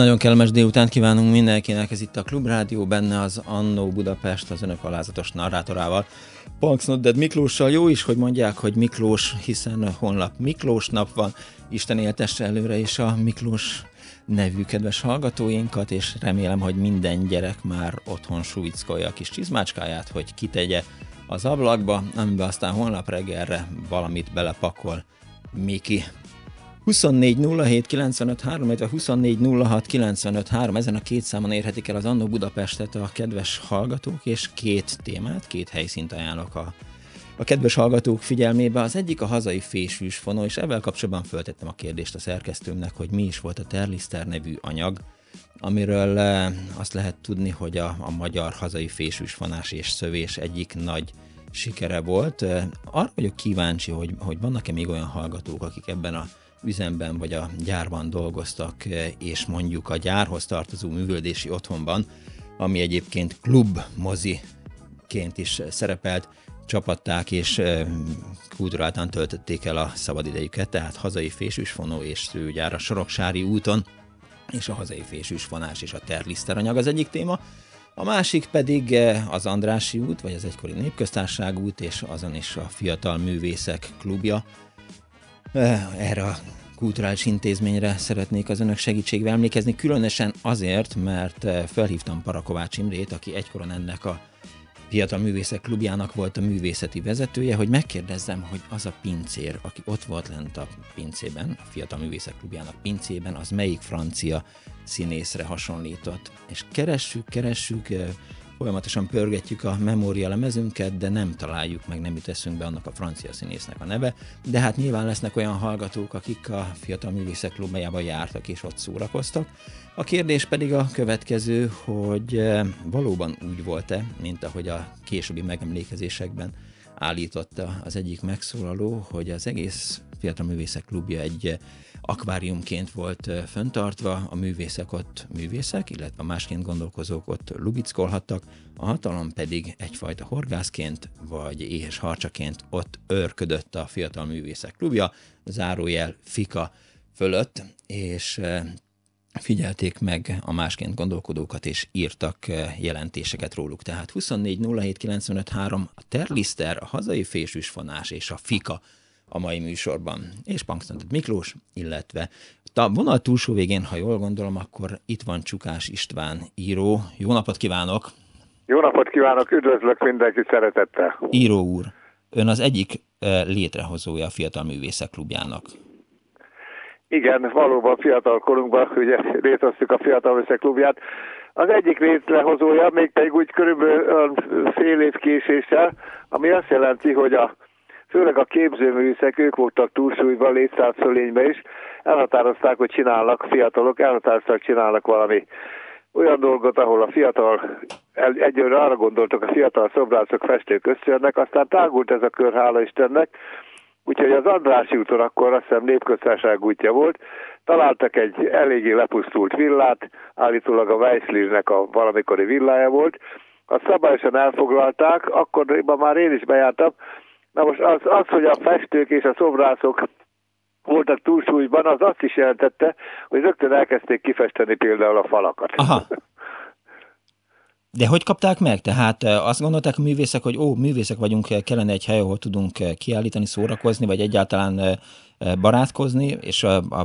Nagyon kellemes délután kívánunk mindenkinek, ez itt a Klubrádió, benne az Annó Budapest az önök alázatos narrátorával. Punks Nodded Miklóssal jó is, hogy mondják, hogy Miklós, hiszen honlap Miklós nap van, Isten éltesse előre is a Miklós nevű kedves hallgatóinkat, és remélem, hogy minden gyerek már otthon suvickolja a kis csizmácskáját, hogy kitegye az ablakba, amiben aztán holnap reggelre valamit belepakol Miki. 24 07 95 3, illetve 24 06 95 3, ezen a két számon érhetik el az Annó Budapestet a kedves hallgatók, és két témát, két helyszínt ajánlok a, a kedves hallgatók figyelmébe. Az egyik a hazai fésűs fonó, és ebben kapcsolatban föltettem a kérdést a szerkesztőmnek, hogy mi is volt a Terlister nevű anyag, amiről e, azt lehet tudni, hogy a, a magyar hazai fésűs fonás és szövés egyik nagy sikere volt. E, arra vagyok kíváncsi, hogy, hogy vannak-e még olyan hallgatók, akik ebben a üzemben vagy a gyárban dolgoztak, eh, és mondjuk a gyárhoz tartozó művöldési otthonban, ami egyébként klub moziként is szerepelt, csapatták és eh, kulturáltan töltötték el a szabadidejüket, tehát hazai fésűsfonó és szőgyár a Soroksári úton, és a hazai fésűsfonás és a terliszter anyag az egyik téma. A másik pedig eh, az Andrási út, vagy az egykori Népköztárság út, és azon is a Fiatal Művészek klubja, erre a kulturális intézményre szeretnék az önök segítségével emlékezni, különösen azért, mert felhívtam Parakovács Imrét, aki egykoron ennek a Fiatal Művészek Klubjának volt a művészeti vezetője, hogy megkérdezzem, hogy az a pincér, aki ott volt lent a pincében, a Fiatal Művészek Klubjának pincében, az melyik francia színészre hasonlított. És keressük, keressük, folyamatosan pörgetjük a memória lemezünket, de nem találjuk meg, nem jut be annak a francia színésznek a neve, de hát nyilván lesznek olyan hallgatók, akik a Fiatal Művészek Klubjába jártak és ott szórakoztak. A kérdés pedig a következő, hogy eh, valóban úgy volt-e, mint ahogy a későbbi megemlékezésekben állította az egyik megszólaló, hogy az egész Fiatal Művészek Klubja egy akváriumként volt föntartva, a művészek ott művészek, illetve másként gondolkozók ott lubickolhattak, a hatalom pedig egyfajta horgászként vagy éhes harcsaként ott őrködött a Fiatal Művészek Klubja, zárójel Fika fölött, és figyelték meg a másként gondolkodókat, és írtak jelentéseket róluk. Tehát 24 07 95 3, a Terlister, a hazai fésűsfonás és a Fika a mai műsorban. És Punksnotet Miklós, illetve a vonal túlsó végén, ha jól gondolom, akkor itt van Csukás István író. Jó napot kívánok! Jó napot kívánok, üdvözlök mindenki szeretettel! Író úr, ön az egyik létrehozója a Fiatal Művészek Klubjának. Igen, valóban fiatal korunkban ugye létrehoztuk a Fiatal Művészek Klubját. Az egyik létrehozója, még pedig úgy körülbelül fél év késéssel, ami azt jelenti, hogy a főleg a képzőművészek, ők voltak túlsúlyban, létszámszölényben is, elhatározták, hogy csinálnak, fiatalok elhatározták, csinálnak valami olyan dolgot, ahol a fiatal, egyőre arra gondoltak, a fiatal szobrászok, festők összejönnek, aztán tágult ez a kör, hála Istennek, úgyhogy az Andrási úton akkor azt hiszem népköztárság útja volt, találtak egy eléggé lepusztult villát, állítólag a Weisslirnek a valamikori villája volt, azt szabályosan elfoglalták, akkor már én is bejártam, Na most az, az, hogy a festők és a szobrászok voltak túlsúlyban, az azt is jelentette, hogy rögtön elkezdték kifesteni például a falakat. Aha. De hogy kapták meg? Tehát azt gondolták a művészek, hogy ó, művészek vagyunk, kellene egy hely, ahol tudunk kiállítani, szórakozni, vagy egyáltalán barátkozni, és a, a,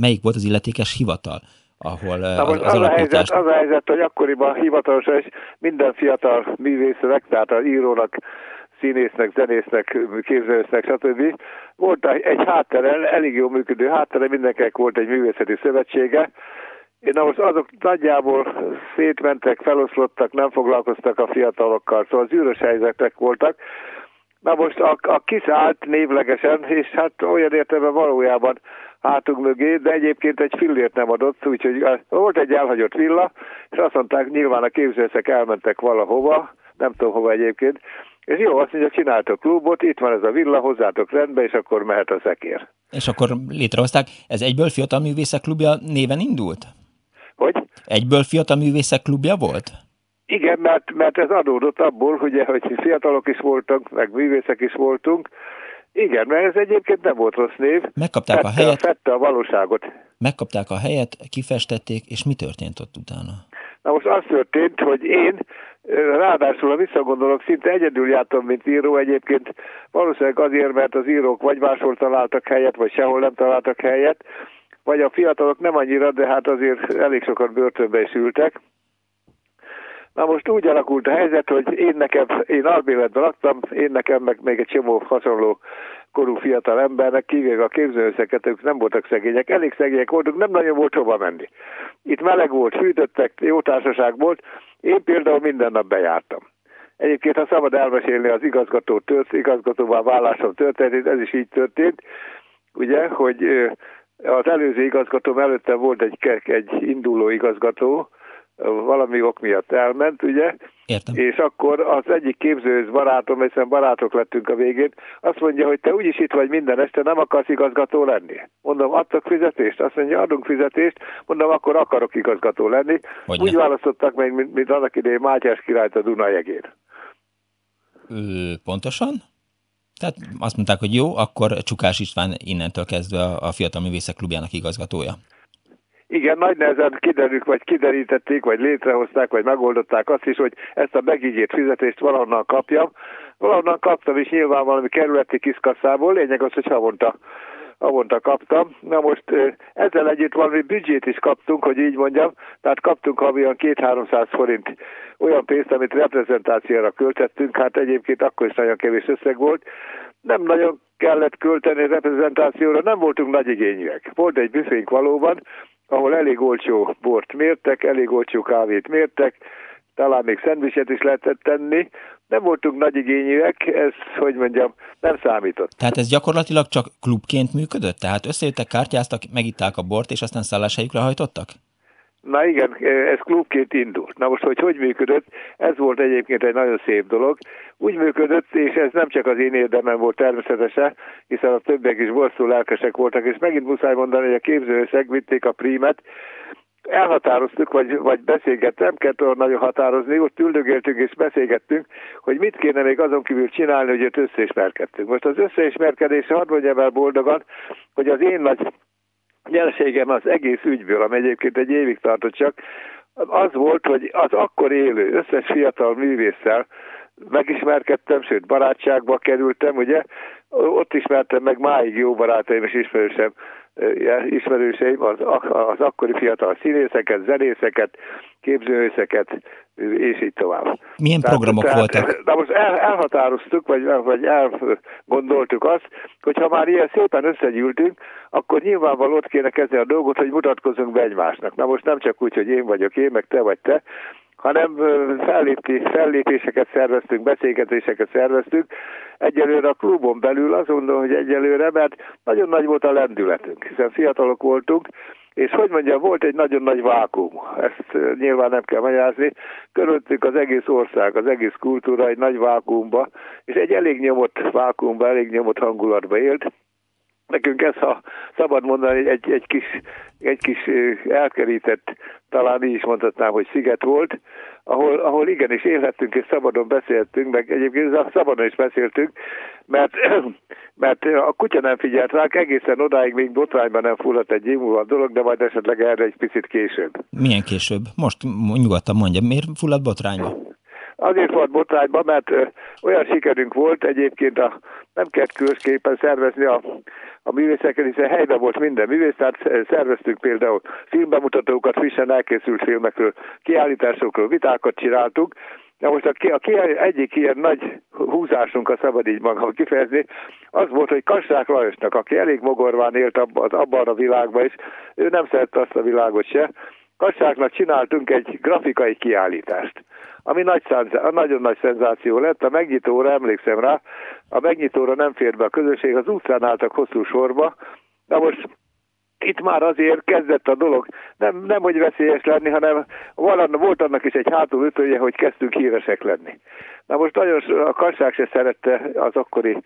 melyik volt az illetékes hivatal? ahol Na az, az, az, a helyzet, az a helyzet, hogy akkoriban hivatalosan is minden fiatal művésznek, tehát az írónak, színésznek, zenésznek, képzelősznek, stb. Volt egy háttere, elég jó működő háttere, mindenkinek volt egy művészeti szövetsége, én most azok nagyjából szétmentek, feloszlottak, nem foglalkoztak a fiatalokkal, szóval az űrös helyzetek voltak. Na most a, a kiszállt névlegesen, és hát olyan értelme valójában hátunk mögé, de egyébként egy fillért nem adott, úgyhogy volt egy elhagyott villa, és azt mondták, nyilván a képzőszek elmentek valahova, nem tudom hova egyébként, és jó, azt mondja, csináltok klubot, itt van ez a villa, hozzátok rendbe, és akkor mehet a szekér. És akkor létrehozták, ez egyből Fiatal Művészek Klubja néven indult? Hogy? Egyből Fiatal Művészek Klubja volt? Igen, mert, mert ez adódott abból, ugye, hogy fiatalok is voltak, meg művészek is voltunk. Igen, mert ez egyébként nem volt rossz név. Megkapták fette, a helyet. Fette a valóságot. Megkapták a helyet, kifestették, és mi történt ott utána? Na most az történt, hogy én ráadásul a visszagondolok, szinte egyedül jártam, mint író egyébként, valószínűleg azért, mert az írók vagy máshol találtak helyet, vagy sehol nem találtak helyet, vagy a fiatalok nem annyira, de hát azért elég sokan börtönbe is ültek. Na most úgy alakult a helyzet, hogy én nekem, én albéletben laktam, én nekem meg még egy csomó hasonló korú fiatal embernek, kivéve a képzőszeket, ők nem voltak szegények, elég szegények voltunk, nem nagyon volt hova menni. Itt meleg volt, fűtöttek, jó társaság volt, én például minden nap bejártam. Egyébként, ha szabad elmesélni az igazgató tört, igazgatóval vállásom történt, ez is így történt, ugye, hogy az előző igazgatóm előtte volt egy, egy induló igazgató, valami ok miatt elment, ugye? Értem. És akkor az egyik képzőhöz barátom, hiszen barátok lettünk a végén, azt mondja, hogy te úgyis itt vagy minden este, nem akarsz igazgató lenni. Mondom, adtak fizetést? Azt mondja, adunk fizetést. Mondom, akkor akarok igazgató lenni. Hogyne. Úgy választottak meg, mint, mint annak idején Mátyás királyt a Dunajegén. Pontosan? Tehát azt mondták, hogy jó, akkor Csukás István innentől kezdve a Fiatal Művészek Klubjának igazgatója. Igen, nagy nehezen kiderült, vagy kiderítették, vagy létrehozták, vagy megoldották azt is, hogy ezt a megígért fizetést valahonnan kapjam. Valahonnan kaptam is nyilván valami kerületi kiszkasszából, lényeg az, hogy havonta havonta kaptam. Na most ezzel együtt valami büdzsét is kaptunk, hogy így mondjam, tehát kaptunk havi olyan 2-300 forint olyan pénzt, amit reprezentációra költettünk, hát egyébként akkor is nagyon kevés összeg volt. Nem nagyon kellett költeni reprezentációra, nem voltunk nagy igényűek. Volt egy büfénk valóban, ahol elég olcsó bort mértek, elég olcsó kávét mértek, talán még szendvicset is lehetett tenni. Nem voltunk nagy igényűek, ez, hogy mondjam, nem számított. Tehát ez gyakorlatilag csak klubként működött? Tehát összejöttek, kártyáztak, megitták a bort, és aztán szálláshelyükre hajtottak? Na igen, ez klubként indult. Na most, hogy hogy működött, ez volt egyébként egy nagyon szép dolog. Úgy működött, és ez nem csak az én érdemem volt természetesen, hiszen a többiek is bosszú lelkesek voltak, és megint muszáj mondani, hogy a képzőösszeg vitték a prímet, elhatároztuk, vagy, vagy beszélgettem, nem kellett olyan nagyon határozni, ott üldögéltünk és beszélgettünk, hogy mit kéne még azon kívül csinálni, hogy ott összeismerkedtünk. Most az összeismerkedés, hadd mondjam el boldogan, hogy az én nagy nyerségem az egész ügyből, ami egyébként egy évig tartott csak, az volt, hogy az akkor élő összes fiatal művésszel megismerkedtem, sőt barátságba kerültem, ugye, ott ismertem meg máig jó barátaim és ismerősem, ismerőseim, az, az akkori fiatal színészeket, zenészeket, képzőművészeket, és így tovább. Milyen tehát, programok tehát, voltak? Na most el, elhatároztuk, vagy, vagy elgondoltuk azt, hogy ha már ilyen szépen összegyűltünk, akkor nyilvánvalóan ott kéne kezdeni a dolgot, hogy mutatkozunk be egymásnak. Na most nem csak úgy, hogy én vagyok én, meg te vagy te, hanem fellépti, fellépéseket szerveztünk, beszélgetéseket szerveztünk. Egyelőre a klubon belül azt mondom, hogy egyelőre, mert nagyon nagy volt a lendületünk, hiszen fiatalok voltunk, és hogy mondjam, volt egy nagyon nagy vákum, ezt nyilván nem kell magyarázni, körülöttük az egész ország, az egész kultúra egy nagy vákumba, és egy elég nyomott vákumba, elég nyomott hangulatba élt, Nekünk ez, ha szabad mondani, egy, egy, kis, egy kis elkerített, talán így is mondhatnám, hogy sziget volt, ahol, ahol igenis élhettünk és szabadon beszéltünk, meg egyébként szabadon is beszéltünk, mert, mert a kutya nem figyelt ránk, egészen odáig még botrányban nem fulladt egy év a dolog, de majd esetleg erre egy picit később. Milyen később? Most nyugodtan mondja, miért fulladt botrányba? Azért volt botrányban, mert olyan sikerünk volt, egyébként a, nem kellett külsképpen szervezni a, a művészeket, hiszen helyben volt minden művész, tehát szerveztünk például filmbemutatókat, frissen elkészült filmekről, kiállításokról, vitákat csináltunk, Na most a, a, a egyik ilyen nagy húzásunk, a szabad így magam kifejezni, az volt, hogy Kassák Lajosnak, aki elég mogorván élt abban, abban a világban is, ő nem szerette azt a világot se, Kassáknak csináltunk egy grafikai kiállítást ami nagy szánzá, nagyon nagy szenzáció lett. A megnyitóra, emlékszem rá, a megnyitóra nem fér be a közönség, az utcán álltak hosszú sorba, de most itt már azért kezdett a dolog, nem, nem hogy veszélyes lenni, hanem valan, volt annak is egy hátulütője, hogy kezdtünk híresek lenni. Na most nagyon a kasság se szerette az akkori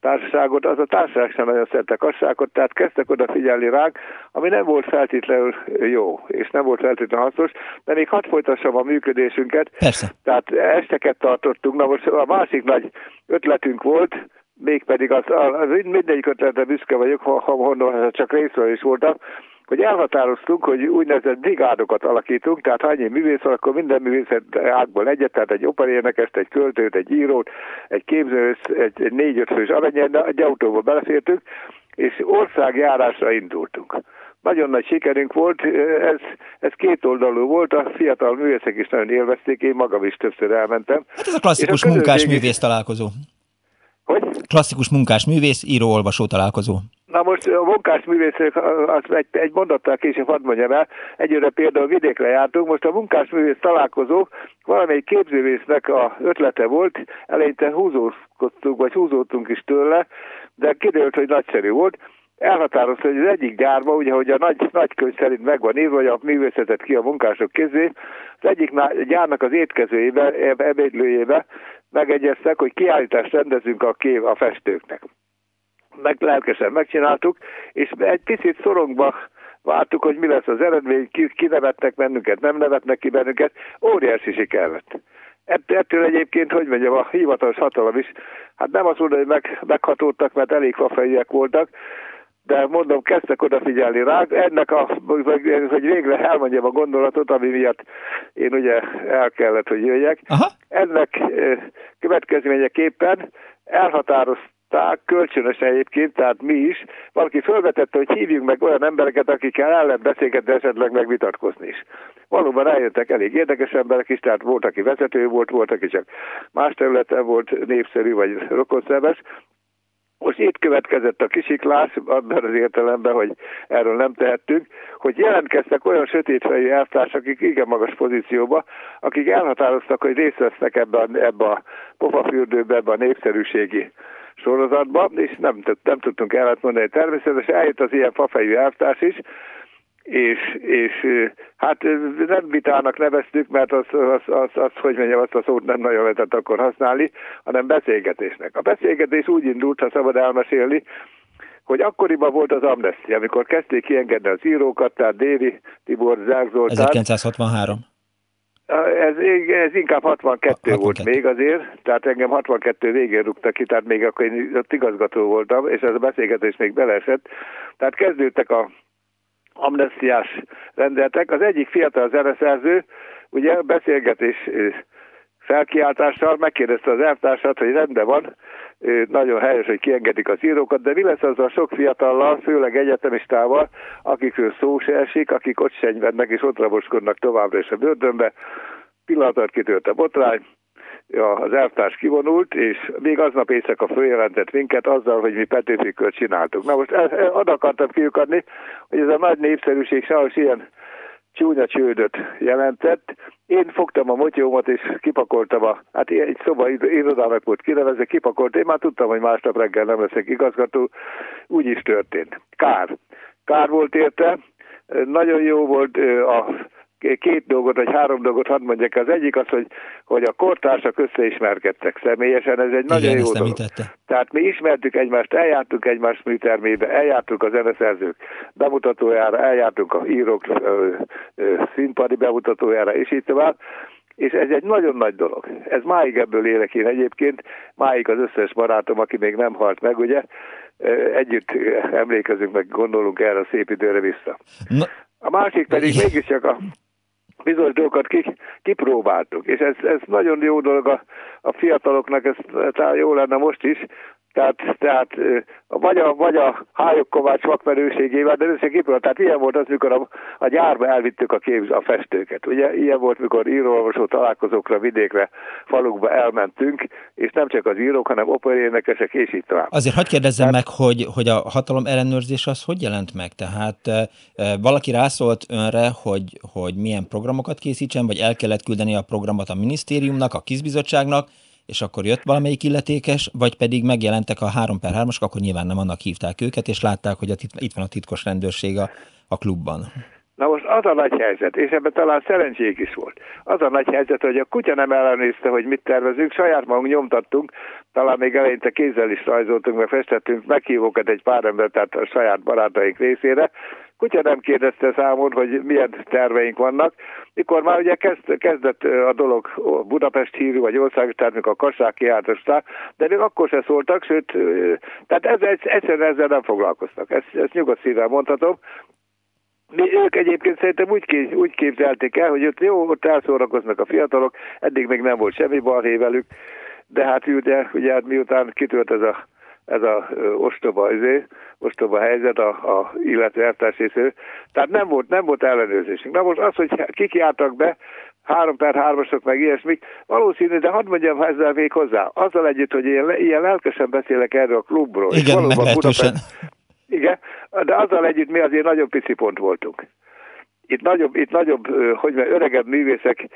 társaságot, az a társaság sem nagyon szerette kasságot, tehát kezdtek odafigyelni ránk, ami nem volt feltétlenül jó, és nem volt feltétlenül hasznos, de még hadd folytassam a működésünket. Persze. Tehát esteket tartottunk, na most a másik nagy ötletünk volt, mégpedig az, az mindegyik ötletre büszke vagyok, ha, ha honnan csak részről is voltam, hogy elhatároztunk, hogy úgynevezett brigádokat alakítunk, tehát ha annyi művész van, akkor minden művészet ágból egyet, tehát egy operénekest, egy költőt, egy írót, egy képzőt, egy, egy négy-öt fős, amennyien egy autóba belefértünk, és országjárásra indultunk. Nagyon nagy sikerünk volt, ez, ez két oldalú volt, a fiatal művészek is nagyon élvezték, én magam is többször elmentem. Hát ez a klasszikus a munkás-művész találkozó. Hogy? Klasszikus munkás-művész, író-olvasó találkozó. Na most a munkásművészek, az egy, egy mondattal később hadd mondjam el, egyre például vidékre jártunk, most a munkásművész találkozó valamelyik képzővésznek a ötlete volt, eleinte húzózkodtunk, vagy húzódtunk is tőle, de kiderült, hogy nagyszerű volt, elhatározta, hogy az egyik gyárba, ugye, hogy a nagy, nagy könyv szerint megvan írva, hogy a művészetet ki a munkások kezé, az egyik gyárnak az étkezőjébe, ebédlőjébe megegyeztek, hogy kiállítást rendezünk a, kép, a festőknek meg lelkesen megcsináltuk, és egy picit szorongva vártuk, hogy mi lesz az eredmény, ki, ki nevetnek bennünket, nem nevetnek ki bennünket, óriási siker lett. Ettől egyébként, hogy mondjam, a hivatalos hatalom is, hát nem azt mondom, hogy meg, meghatódtak, mert elég fafejűek voltak, de mondom, kezdtek odafigyelni rá. Ennek a, hogy végre elmondjam a gondolatot, ami miatt én ugye el kellett, hogy jöjjek. Aha. Ennek következményeképpen elhatároztam, mondták, kölcsönösen egyébként, tehát mi is, valaki felvetette, hogy hívjunk meg olyan embereket, akikkel el lehet beszélgetni, esetleg meg vitatkozni is. Valóban eljöttek elég érdekes emberek is, tehát volt, aki vezető volt, volt, aki csak más területen volt népszerű vagy rokonszerves, most itt következett a kisiklás, abban az értelemben, hogy erről nem tehettünk, hogy jelentkeztek olyan sötétfejű elvtársak, akik igen magas pozícióba, akik elhatároztak, hogy részt vesznek ebbe a, ebbe a pofafürdőbe, ebbe a népszerűségi sorozatba, és nem, nem tudtunk ellent mondani. Természetesen eljött az ilyen fafejű elvtárs is, és, és hát nem vitának neveztük, mert az, az, az, az, hogy mondjam, azt a szót nem nagyon lehetett akkor használni, hanem beszélgetésnek. A beszélgetés úgy indult, ha szabad elmesélni, hogy akkoriban volt az amnestia, amikor kezdték kiengedni az írókat, tehát Déri, Tibor, Zák Zoltán. 1963. Ez, ez inkább 62, 62 volt még azért, tehát engem 62 végén rúgtak ki, tehát még akkor én ott igazgató voltam, és ez a beszélgetés még beleesett. Tehát kezdődtek a amnestiás rendeletek. Az egyik fiatal zeneszerző, ugye beszélgetés felkiáltással megkérdezte az elvtársat, hogy rendben van, nagyon helyes, hogy kiengedik az írókat, de mi lesz a sok fiatallal, főleg egyetemistával, akikről szó se esik, akik ott senyvednek és ott raboskodnak továbbra is a bőrdönbe. Pillanatot kitört a botrány, az elvtárs kivonult, és még aznap éjszaka följelentett minket azzal, hogy mi Petőfikört csináltuk. Na most oda akartam kiukadni, hogy ez a nagy népszerűség sajnos ilyen csúnya csődöt jelentett. Én fogtam a motyómat, és kipakoltam a, hát egy szoba irodának volt kinevezve, kipakolt, én már tudtam, hogy másnap reggel nem leszek igazgató, úgy is történt. Kár. Kár volt érte, nagyon jó volt a két dolgot, vagy három dolgot hadd mondjak. Az egyik az, hogy, hogy a kortársak összeismerkedtek személyesen, ez egy Igen, nagyon jó dolog. Említette. Tehát mi ismertük egymást, eljártunk egymás műtermébe, eljártunk a zeneszerzők bemutatójára, eljártunk a írók ö, ö, színpadi bemutatójára, és így tovább. És ez egy nagyon nagy dolog. Ez máig ebből élek én egyébként, máig az összes barátom, aki még nem halt meg, ugye, együtt emlékezünk meg, gondolunk erre a szép időre vissza. Na. A másik pedig mégiscsak a bizonyos dolgokat kipróbáltuk, és ez, ez nagyon jó dolog a, a fiataloknak, ez talán jó lenne most is, tehát, tehát vagy a, vagy a Hályok Kovács vakmerőségével, de összeképül, tehát ilyen volt az, mikor a, a gyárba elvittük a, képz, a festőket. Ugye ilyen volt, mikor íróolvasó találkozókra, vidékre, falukba elmentünk, és nem csak az írók, hanem operénekesek, és így tovább. Azért hagyd kérdezzem tehát, meg, hogy, hogy a hatalom ellenőrzés az hogy jelent meg? Tehát e, valaki rászólt önre, hogy, hogy milyen programokat készítsen, vagy el kellett küldeni a programot a minisztériumnak, a kizbizottságnak, és akkor jött valamelyik illetékes, vagy pedig megjelentek a 3 per 3 akkor nyilván nem annak hívták őket, és látták, hogy itt van a titkos rendőrség a, a klubban. Na most az a nagy helyzet, és ebben talán szerencsék is volt. Az a nagy helyzet, hogy a kutya nem ellenőrizte, hogy mit tervezünk, saját magunk nyomtattunk, talán még eleinte kézzel is rajzoltunk, meg festettünk meghívókat egy pár ember, tehát a saját barátaink részére. Kutya nem kérdezte számon, hogy milyen terveink vannak. Mikor már ugye kezd, kezdett a dolog Budapest hírű, vagy országos, tehát mikor a kassák kiáltozták, de még akkor se szóltak, sőt, tehát ezzel, egyszerűen ezzel nem foglalkoztak. Ezt, ezt nyugodt szívvel mondhatom. Mi ők egyébként szerintem úgy, kép, úgy képzelték el, hogy ott jó, ott elszórakoznak a fiatalok, eddig még nem volt semmi balhé velük, de hát ugye, ugye hát miután kitört ez a, ez a ostoba, izé, ostoba helyzet a, a illető eltárs részéről, tehát nem volt, nem volt ellenőrzésünk. Na most az, hogy kik jártak be, három per hármasok, meg ilyesmik, valószínű, de hadd mondjam ezzel még hozzá, azzal együtt, hogy én ilyen lelkesen beszélek erről a klubról, Igen, és valóban Budapest, igen, de azzal együtt mi azért nagyon pici pont voltunk. Itt nagyobb, itt nagyobb hogy mondjam, öregebb művészek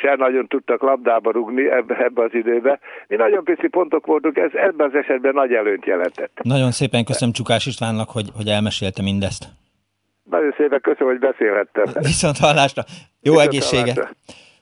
se nagyon tudtak labdába rugni ebbe, ebbe az időbe. Mi nagyon pici pontok voltunk, ez ebben az esetben nagy előnyt jelentett. Nagyon szépen köszönöm Csukás Istvánnak, hogy, hogy elmesélte mindezt. Nagyon szépen köszönöm, hogy beszélhettem. Viszont hallásra. Jó Viszont egészséget. Hallásra.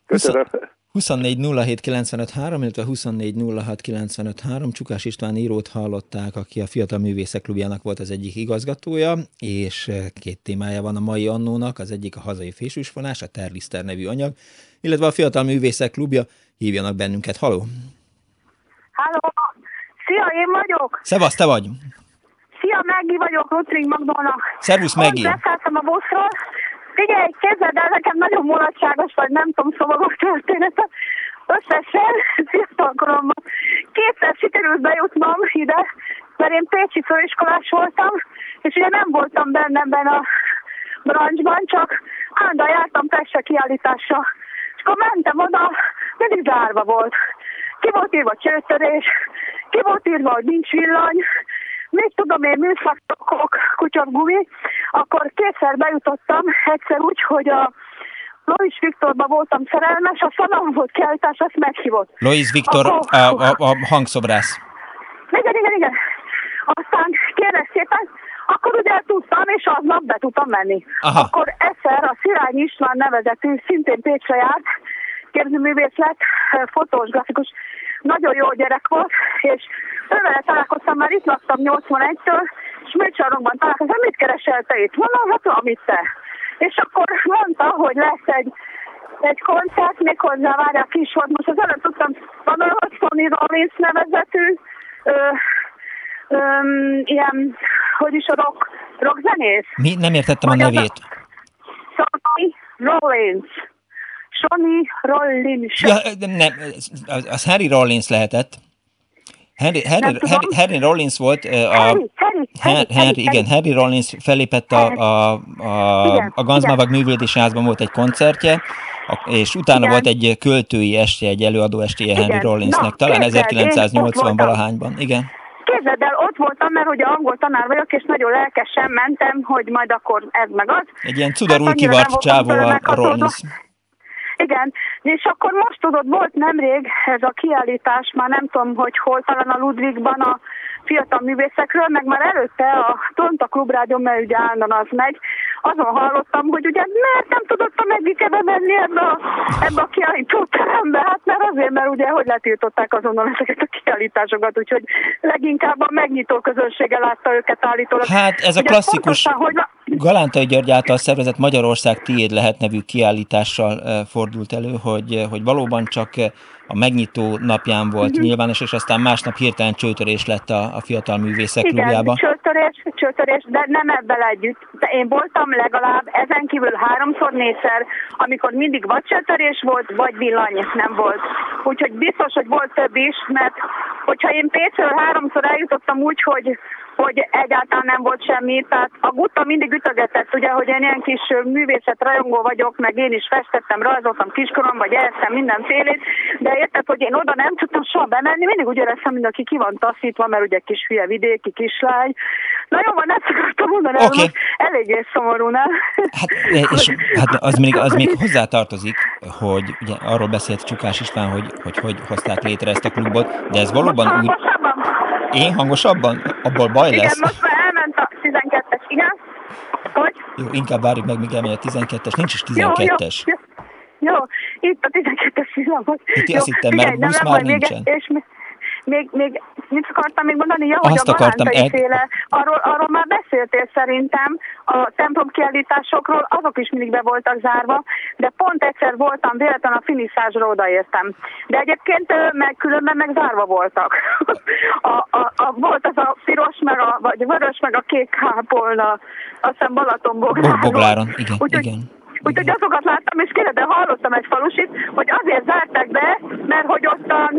Köszönöm. 24 07 95 3, illetve 24 06 95 3. Csukás István írót hallották, aki a Fiatal Művészek Klubjának volt az egyik igazgatója, és két témája van a mai annónak, az egyik a hazai fésűsfonás, a Terliszter nevű anyag, illetve a Fiatal Művészek Klubja, hívjanak bennünket. Haló! Halló! Szia, én vagyok! Szevasz, te vagy! Szia, Meggi vagyok, Rotring Magdolnak. Szervusz, Meggi! Beszálltam a buszról, Figyelj, képzeld el, nekem nagyon mulatságos, vagy nem tudom, szomorú történetet. Összesen fiatalkoromban kétszer sikerült bejutnom ide, mert én Pécsi főiskolás voltam, és ugye nem voltam benne ebben a brancsban, csak állandóan jártam Pesse kiállításra. És akkor mentem oda, mindig zárva volt. Ki volt írva csőtörés, ki volt írva, hogy nincs villany, mit tudom én, műszakok, kutyagumi, akkor kétszer bejutottam, egyszer úgy, hogy a Lois Viktorba voltam szerelmes, a szavam volt kiállítás, azt meghívott. Lois Viktor, akkor, a, a, a hangszobrász. Igen, igen, igen. Aztán kérlek szépen, akkor ugye tudtam, és aznap be tudtam menni. Aha. Akkor egyszer a Szilány István nevezetű, szintén Pécsre járt, képzőművész lett, fotós, grafikus, nagyon jó gyerek volt, és ővele találkoztam, már itt laktam 81-től, és műcsarnokban találkoztam, mit keresel te itt? Mondom, hát amit te. És akkor mondta, hogy lesz egy egy koncert, méghozzá várják kis volt. Most az előtt tudtam tanulni, hogy Sonny Rollins nevezetű, ö, ö, ilyen, hogy is a rock, rock zenész. Mi? Nem értettem hogy a nevét. Sonny Rollins. Sonny Rollins. Ja, nem, az Harry Rollins lehetett. Henry, Henry, Henry, Henry Rollins volt a... Harry, Harry, Harry, Harry, igen, Harry Rollins felépett a, a, a, a Ganzmavag művődési házban volt egy koncertje, és utána igen. volt egy költői estje, egy előadó estje Henry Rollinsnek, talán 1980 valahányban, igen. Képzeld el, ott voltam, mert ugye angol tanár vagyok, és nagyon lelkesen mentem, hogy majd akkor ez meg az. Egy ilyen cudarul hát kivart csávó a, a Rollins. Igen, és akkor most tudod, volt nemrég ez a kiállítás, már nem tudom, hogy hol, talán a Ludwigban a fiatal művészekről, meg már előtte a Tonta Klubrádió, mert ugye állandóan az megy, azon hallottam, hogy ugye miért nem tudott a Megike menni ebbe a, ebbe a kiállító terembe, hát mert azért, mert ugye hogy letiltották azonnal ezeket a kiállításokat, úgyhogy leginkább a megnyitó közönsége látta őket állítólag. Hát ez a klasszikus, hogy Galántai György által szervezett Magyarország tiéd lehet nevű kiállítással fordult elő, hogy, hogy valóban csak a megnyitó napján volt uh-huh. nyilvános, és aztán másnap hirtelen csőtörés lett a, a fiatal művészek Igen, klubjába. csőtörés, csőtörés, de nem ebben együtt. De én voltam legalább ezen kívül háromszor, négyszer, amikor mindig vagy csőtörés volt, vagy villany nem volt. Úgyhogy biztos, hogy volt több is, mert hogyha én Pécsről háromszor eljutottam úgy, hogy hogy egyáltalán nem volt semmi. Tehát a gutta mindig ütögetett, ugye, hogy én ilyen kis művészet rajongó vagyok, meg én is festettem, rajzoltam kiskorom, vagy elszem mindenfélét, de érted, hogy én oda nem tudtam soha bemenni, mindig úgy éreztem, mint aki ki van taszítva, mert ugye kis hülye vidéki kislány. Na jó, van, ezt akartam mondani, okay. most eléggé szomorú, nem? Hát, és, hát az, még, az még hozzá tartozik, hogy ugye arról beszélt Csukás István, hogy, hogy hogy hozták létre ezt a klubot, de ez valóban úgy... Én hangosabban? Abból baj igen, lesz? Igen, most már elment a 12-es, igen. Hogy? Jó, inkább várjuk meg, míg elmegy a 12-es. Nincs is 12-es. Jó, jó, jó. itt a 12-es villamos. Itt azt hittem, mert busz már nincsen. És, még, még mit akartam még mondani? Ja, Azt hogy a akartam, el... féle, arról, arról már beszéltél szerintem, a templom kiállításokról, azok is mindig be voltak zárva, de pont egyszer voltam, véletlen a finiszázsra odaértem. De egyébként meg különben meg zárva voltak. a, a, a, volt az a piros, meg a, vagy vörös, meg a kék kápolna, azt hiszem Balatonbogláron. Bogláron, igen, Úgyhogy, igen. Úgyhogy azokat láttam, és kérde, hallottam egy falusit, hogy azért zárták be, mert hogy ottan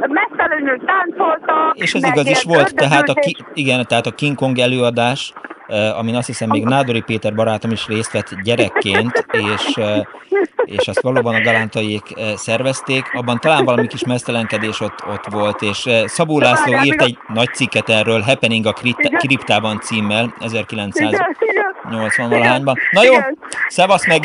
megfelelően táncoltak. És ez igaz is volt, tehát a, ki, igen, tehát a King Kong előadás, amin azt hiszem még Nádori Péter barátom is részt vett gyerekként, és, és azt valóban a galántaiék szervezték, abban talán valami kis mesztelenkedés ott, ott volt, és Szabó László írt egy nagy cikket erről, Happening a kriptában címmel, 1980 valahányban. Na jó, szevasz meg!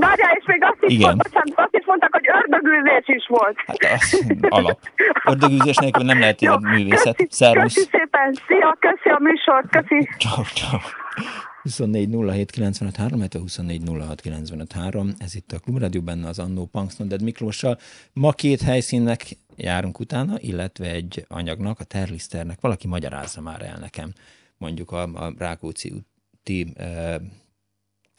Várjál, és még azt is, Igen. Bocsánat, azt is mondták, hogy ördögűzés is volt. Hát az alap. Ördögűzés nélkül nem lehet ilyen művészet. Köszi, Szervusz. Köszi szépen. Szia, köszi a műsort. Köszi. Ciao, ciao. 24 07 95 3, 24 06 95 3. Ez itt a Klubrádió, benne az Annó Punksnoded Miklóssal. Ma két helyszínnek járunk utána, illetve egy anyagnak, a Terliszternek. Valaki magyarázza már el nekem, mondjuk a, a Rákóczi úti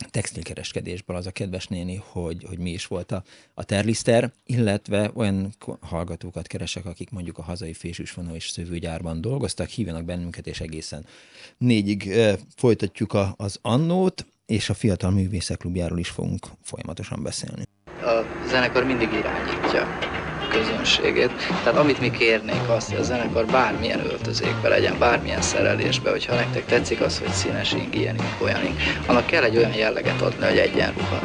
textilkereskedésből az a kedves néni, hogy, hogy mi is volt a, a terliszter, illetve olyan hallgatókat keresek, akik mondjuk a hazai fésűsvonó és szövőgyárban dolgoztak, hívjanak bennünket, és egészen négyig e, folytatjuk a, az annót, és a Fiatal Művészek Klubjáról is fogunk folyamatosan beszélni. A zenekar mindig irányítja közönségét. Tehát amit mi kérnénk azt, hogy a zenekar bármilyen öltözékbe legyen, bármilyen szerelésbe, hogyha nektek tetszik az, hogy színes ing, ilyen ing, olyan ing, annak kell egy olyan jelleget adni, hogy egyenruha.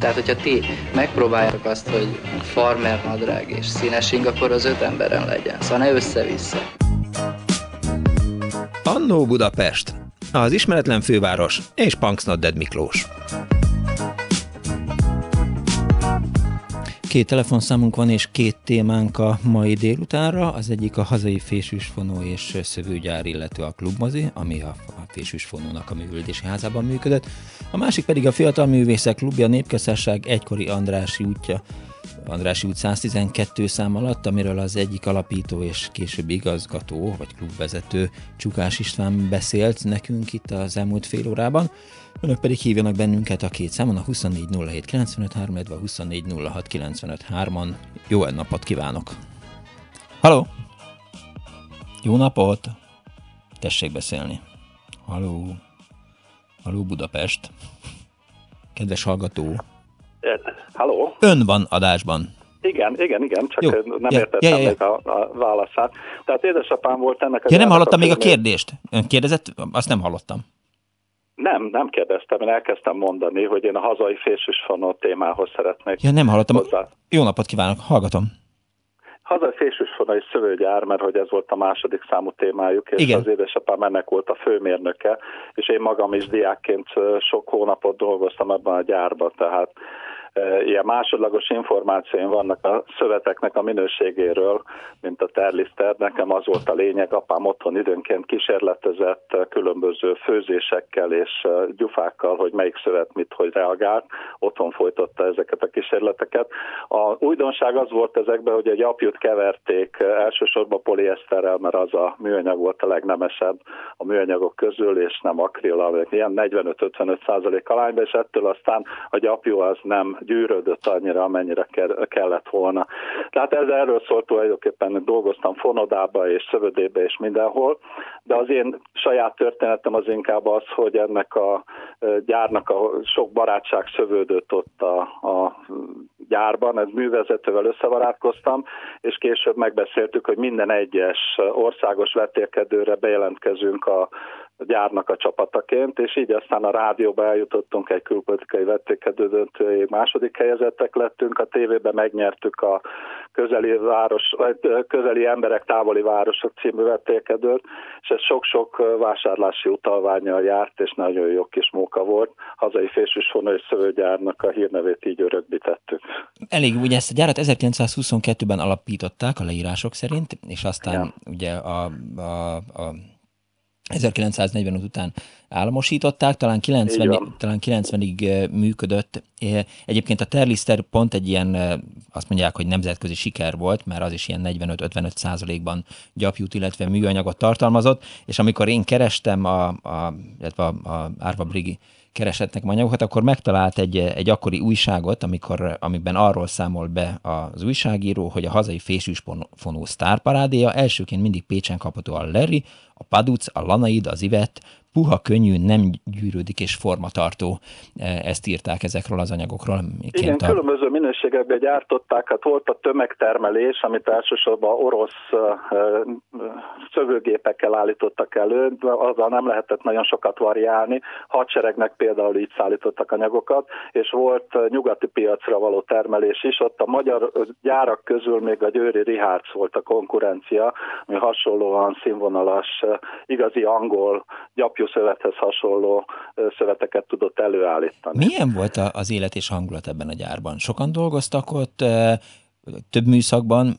Tehát, hogyha ti megpróbáljátok azt, hogy farmer nadrág és színes ing, akkor az öt emberen legyen. Szóval ne össze-vissza. Annó Budapest, az ismeretlen főváros és Punksnodded Miklós. Két telefonszámunk van, és két témánk a mai délutánra. Az egyik a hazai fésűsfonó és szövőgyár, illetve a klubmozi, ami a fésűsfonónak a művöldési házában működött. A másik pedig a Fiatal Művészek Klubja Népköztársaság egykori Andrási útja, Andrási út 112 szám alatt, amiről az egyik alapító és később igazgató vagy klubvezető Csukás István beszélt nekünk itt az elmúlt fél órában. Önök pedig hívjanak bennünket a két számon, a 2407953, illetve a 2406953-on. Jó napot kívánok! Halló! Jó napot! Tessék beszélni. Halló! Halló Budapest! Kedves hallgató! Halló? Ön van adásban. Igen, igen, igen, csak Jó. nem ja, értettem ja, ja, ja. még a, a válaszát. Tehát édesapám volt ennek a... Ja, nem hallottam még a kérdést. Ön kérdezett? Azt nem hallottam. Nem, nem kérdeztem, én elkezdtem mondani, hogy én a hazai fésűsfonó témához szeretnék Ja, nem hallottam. Hozzá. Jó napot kívánok, hallgatom. Hazai fésűsfonai szövőgyár, mert hogy ez volt a második számú témájuk, és Igen. az édesapám ennek volt a főmérnöke, és én magam is diákként sok hónapot dolgoztam ebben a gyárban, tehát ilyen másodlagos információim vannak a szöveteknek a minőségéről, mint a terliszter. Nekem az volt a lényeg, apám otthon időnként kísérletezett különböző főzésekkel és gyufákkal, hogy melyik szövet mit, hogy reagált. Otthon folytatta ezeket a kísérleteket. A újdonság az volt ezekben, hogy egy apjút keverték elsősorban polieszterrel, mert az a műanyag volt a legnemesebb a műanyagok közül, és nem akril, ilyen 45-55 százalék alányban, és ettől aztán a gyapjú az nem gyűrődött annyira, amennyire kellett volna. Tehát ez erről szólt tulajdonképpen, dolgoztam fonodába és szövödébe és mindenhol, de az én saját történetem az inkább az, hogy ennek a gyárnak a sok barátság szövődött ott a, a gyárban, ez művezetővel összevarátkoztam, és később megbeszéltük, hogy minden egyes országos vetélkedőre bejelentkezünk a gyárnak a csapataként, és így aztán a rádióba eljutottunk egy külpolitikai vettékedő döntői második helyezettek lettünk, a tévében megnyertük a közeli, város, közeli emberek távoli városok című vettékedőt, és ez sok-sok vásárlási utalványjal járt, és nagyon jó kis móka volt. Hazai fésűsfonó és szövőgyárnak a hírnevét így örökbítettük. Elég, ugye ezt a gyárat 1922-ben alapították a leírások szerint, és aztán ja. ugye a, a, a 1945 után államosították, talán 90, talán 90-ig működött. Egyébként a Terlister pont egy ilyen, azt mondják, hogy nemzetközi siker volt, mert az is ilyen 45-55 százalékban gyapjút, illetve műanyagot tartalmazott, és amikor én kerestem a, a, illetve a, a Árva Brigi keresett nekem anyagokat, akkor megtalált egy, egy akkori újságot, amikor, amiben arról számol be az újságíró, hogy a hazai fésűsfonó sztárparádéja elsőként mindig Pécsen kapható a Larry, a Paduc, a Lanaid, az Ivet, puha, könnyű, nem gyűrődik és formatartó. E, ezt írták ezekről az anyagokról. Igen, a... különböző minőségekben gyártották, hát volt a tömegtermelés, amit elsősorban orosz szövőgépekkel állítottak elő, azzal nem lehetett nagyon sokat variálni. Hadseregnek például így szállítottak anyagokat, és volt nyugati piacra való termelés is. Ott a magyar gyárak közül még a Győri Rihárc volt a konkurencia, ami hasonlóan színvonalas, igazi angol gyapjú szövethez hasonló szöveteket tudott előállítani. Milyen volt az élet és hangulat ebben a gyárban? Sokan dolgoztak ott, több műszakban,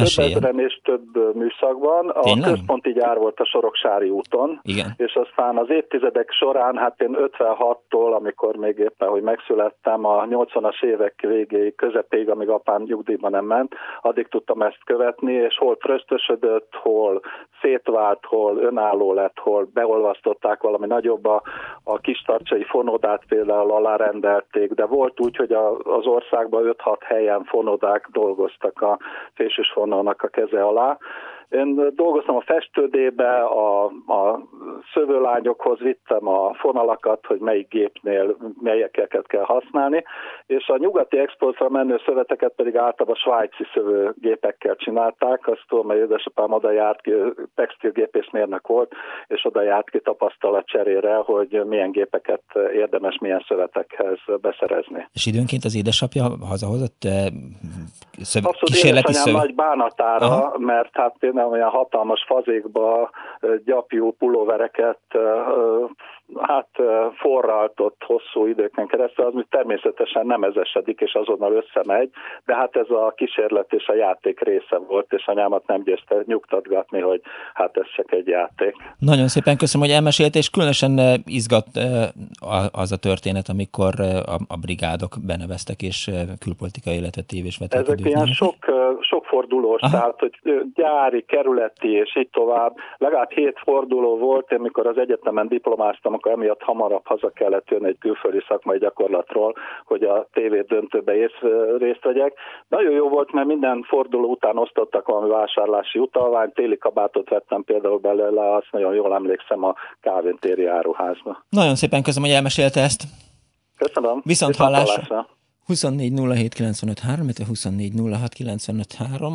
Meséljen. Több ezeren és több műszakban. A Tényleg? központi gyár volt a Soroksári úton, Igen. és aztán az évtizedek során, hát én 56-tól, amikor még éppen, hogy megszülettem, a 80-as évek végéig, közepéig, amíg apám nyugdíjban nem ment, addig tudtam ezt követni, és hol trösztösödött, hol szétvált, hol önálló lett, hol beolvasztották valami nagyobb, a, a kistarcsai fonodát például alárendelték, de volt úgy, hogy a, az országban 5-6 helyen fonodák dolgoztak a fésős vonalnak a keze alá, én dolgoztam a festődébe, a, a szövőlányokhoz vittem a fonalakat, hogy melyik gépnél melyeket kell használni, és a nyugati exportra menő szöveteket pedig általában a svájci szövőgépekkel csinálták. Azt tudom, mert édesapám oda járt ki, textilgépészmérnök volt, és oda járt ki tapasztalat cserére, hogy milyen gépeket érdemes milyen szövetekhez beszerezni. És időnként az édesapja hazahozott szöv... Abszolút kísérleti szöv... nagy bánatára, Aha. mert hát például olyan hatalmas fazékba gyapjú pulóvereket hát forraltott hosszú időken keresztül, az természetesen nem ezesedik, és azonnal összemegy, de hát ez a kísérlet és a játék része volt, és anyámat nem győzte nyugtatgatni, hogy hát ez csak egy játék. Nagyon szépen köszönöm, hogy elmesélt, és különösen izgat az a történet, amikor a brigádok beneveztek, és külpolitikai életet tévés Ezek ilyen sok fordulós, Aha. tehát hogy gyári, kerületi, és így tovább. Legalább hét forduló volt, amikor az egyetemen diplomáztam, akkor emiatt hamarabb haza kellett jönni egy külföldi szakmai gyakorlatról, hogy a TV döntőbe részt vegyek. Nagyon jó volt, mert minden forduló után osztottak valami vásárlási utalványt, téli kabátot vettem például belőle, azt nagyon jól emlékszem a kávéntéri áruházba. Nagyon szépen köszönöm, hogy elmesélte ezt. Köszönöm. Viszont, Viszont hallásra. hallásra. 24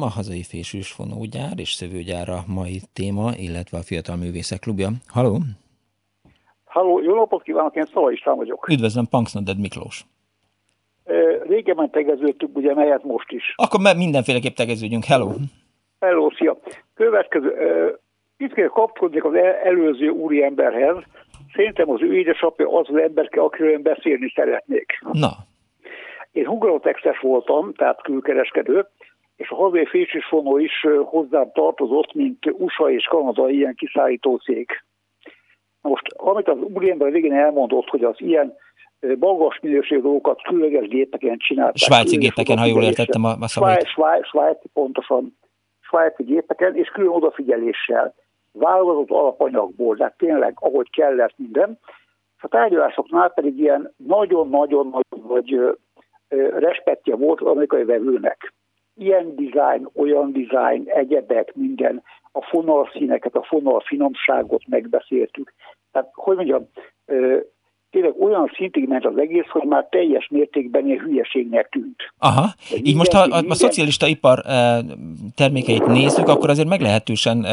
a hazai fésűs fonógyár és szövőgyár a mai téma, illetve a Fiatal Művészek Klubja. Haló! Halló, jó napot kívánok, én Szala István vagyok. Üdvözlöm, Punksnoded Miklós. Régebben tegeződtük, ugye melyet most is. Akkor mindenféleképp tegeződjünk. Hello! Hello, szia! Következő, itt kell kapcsolódni az előző úriemberhez. Szerintem az ő édesapja az az emberke, akiről én beszélni szeretnék. Na. Én Hungarotexes voltam, tehát külkereskedő, és a hazai fésűsfonó is hozzám tartozott, mint USA és Kanada ilyen kiszállító cég. Most, amit az úriember végén elmondott, hogy az ilyen magas minőségű dolgokat különleges gépeken csinálták. Svájci gépeken, ha jól értettem a, a szavait. Svájci, svájci, pontosan. Svájci gépeken, és külön odafigyeléssel. Válogatott alapanyagból, de tényleg, ahogy kellett minden. A tárgyalásoknál pedig ilyen nagyon-nagyon-nagyon nagy respektje volt az amerikai vevőnek. Ilyen dizájn, olyan dizájn, egyebek, minden, a fonalszíneket, a fonal finomságot megbeszéltük. Tehát, hogy mondjam, tényleg olyan szintig ment az egész, hogy már teljes mértékben ilyen hülyeségnek tűnt. Aha, De így most ha a, a, a szocialista ipar termékeit nézzük, akkor azért meglehetősen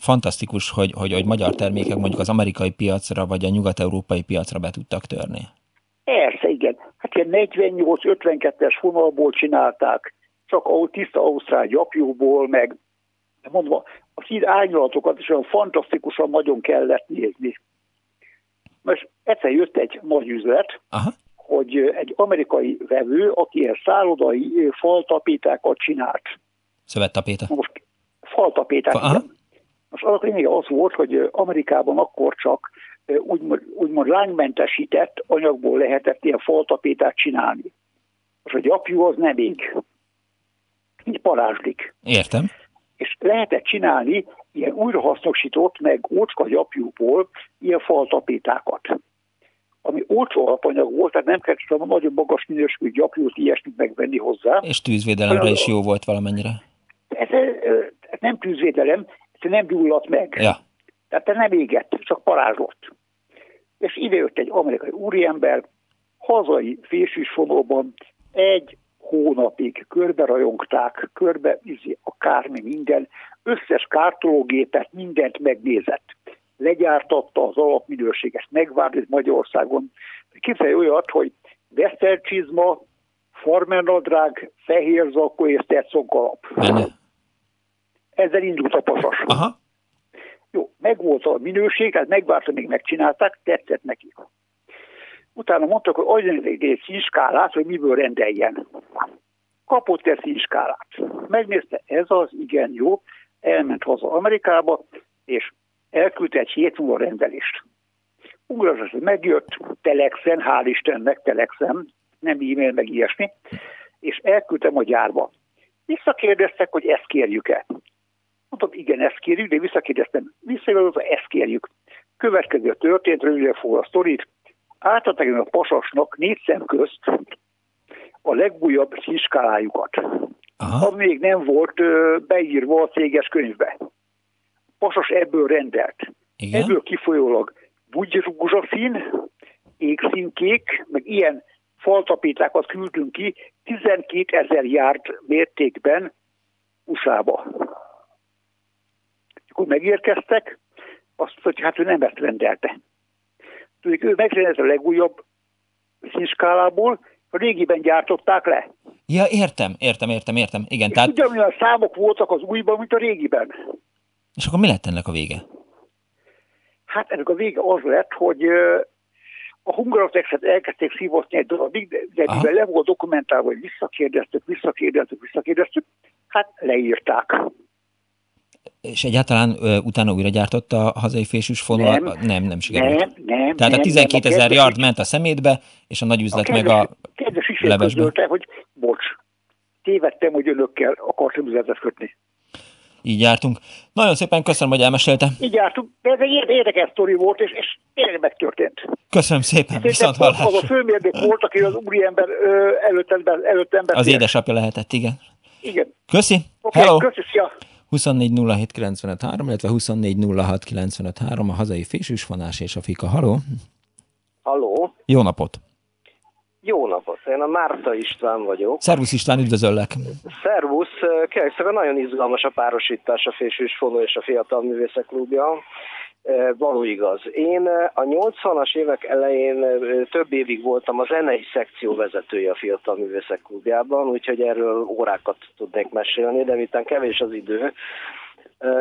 fantasztikus, hogy, hogy, hogy magyar termékek mondjuk az amerikai piacra vagy a nyugat-európai piacra be tudtak törni. Persze, igen. Ilyen 48-52-es vonalból csinálták, csak tiszta ausztrál gyapjóból, meg mondva, a szín árnyalatokat is olyan fantasztikusan nagyon kellett nézni. Most egyszer jött egy nagy üzlet, Aha. hogy egy amerikai vevő, aki ilyen szállodai faltapétákat csinált. Szövettapéta? Most faltapéták, Fa, Most az lényege az volt, hogy Amerikában akkor csak úgymond, úgymond lángmentesített anyagból lehetett ilyen faltapétát csinálni. Most a gyapjú az nem ég. Így parázslik. Értem. És lehetett csinálni ilyen újrahasznosított, meg ócska gyapjúból ilyen faltapétákat. Ami olcsó alapanyag volt, tehát nem kellett a nagyon magas minőségű gyapjút, ilyesmit megvenni hozzá. És tűzvédelemre is jó volt valamennyire. Ez, ez nem tűzvédelem, ez nem gyulladt meg. Ja. Tehát nem égett, csak parázslott. És idejött egy amerikai úriember, hazai fésűsfonóban egy hónapig körbe rajongták, körbe izi, akármi minden, összes kártológépet, mindent megnézett. Legyártatta az alapminőséget, megvárt Magyarországon. Képzelj olyat, hogy vesztercsizma, farmernadrág, fehér zakó és tetszonkalap. Ezzel indult a pasas. Aha. Jó, megvolt a minőség, tehát megvárta, még megcsinálták, tetszett neki. Utána mondtak, hogy adjon egy színskálát, hogy miből rendeljen. Kapott egy színskálát. Megnézte, ez az, igen, jó, elment haza Amerikába, és elküldte egy hét múlva rendelést. Ugras megjött, telexen, hál' Istennek, telexen, nem e-mail, meg ilyesmi, és elküldtem a gyárba. Visszakérdeztek, hogy ezt kérjük-e. Mondtam, igen, ezt kérjük, de visszakérdeztem, visszakérdeztem, ezt kérjük. Következő történt, röviden fog a sztorit, átadták a pasasnak négy szem közt a legújabb színskálájukat. Az még nem volt beírva a céges könyvbe. Pasas ebből rendelt. Igen? Ebből kifolyólag bugyrózsaszín, égszínkék, meg ilyen faltapétákat küldtünk ki 12 ezer járt mértékben USA-ba. Akkor megérkeztek, azt mondta, hogy hát ő nem ezt rendelte. Tudjuk, ő megrendezte a legújabb színskálából, a régiben gyártották le. Ja, értem, értem, értem, értem. Igen, és tehát... ugyanolyan számok voltak az újban, mint a régiben. És akkor mi lett ennek a vége? Hát ennek a vége az lett, hogy a hungarotexet elkezdték szívotni egy darabig, de, de mivel le volt dokumentálva, hogy visszakérdeztük, visszakérdeztük, visszakérdeztük, hát leírták. És egyáltalán ö, utána újra gyártotta a hazai fésűs fonal? Nem, nem, nem sikerült. Nem, nem. Tehát nem, a 12 ezer yard ment a szemétbe, és a nagy üzlet meg a kedves is közölte, hogy bocs, tévedtem, hogy önökkel akartam üzletet kötni. Így jártunk. Nagyon szépen köszönöm, hogy elmesélte. Így jártunk, de ez egy érdekes sztori volt, és, és tényleg megtörtént. Köszönöm szépen, viszont hallásra. Az a főmérnök volt, aki az úriember előtt, előtt ember. Az édesapja lehetett, igen. Igen. Köszi. Okay, Hello. Köszi, szia. 24 illetve 24 a hazai fésűsfonás és a fika. Haló? Haló? Jó napot! Jó napot! Én a Márta István vagyok. Szervusz István, üdvözöllek! Szervusz! Kérlek, nagyon izgalmas a párosítás a Fésűs Fonó és a Fiatal Művészek Klubja. Való igaz. Én a 80-as évek elején több évig voltam a zenei szekció vezetője a Fiatal Művészek Klubjában, úgyhogy erről órákat tudnék mesélni, de miután kevés az idő,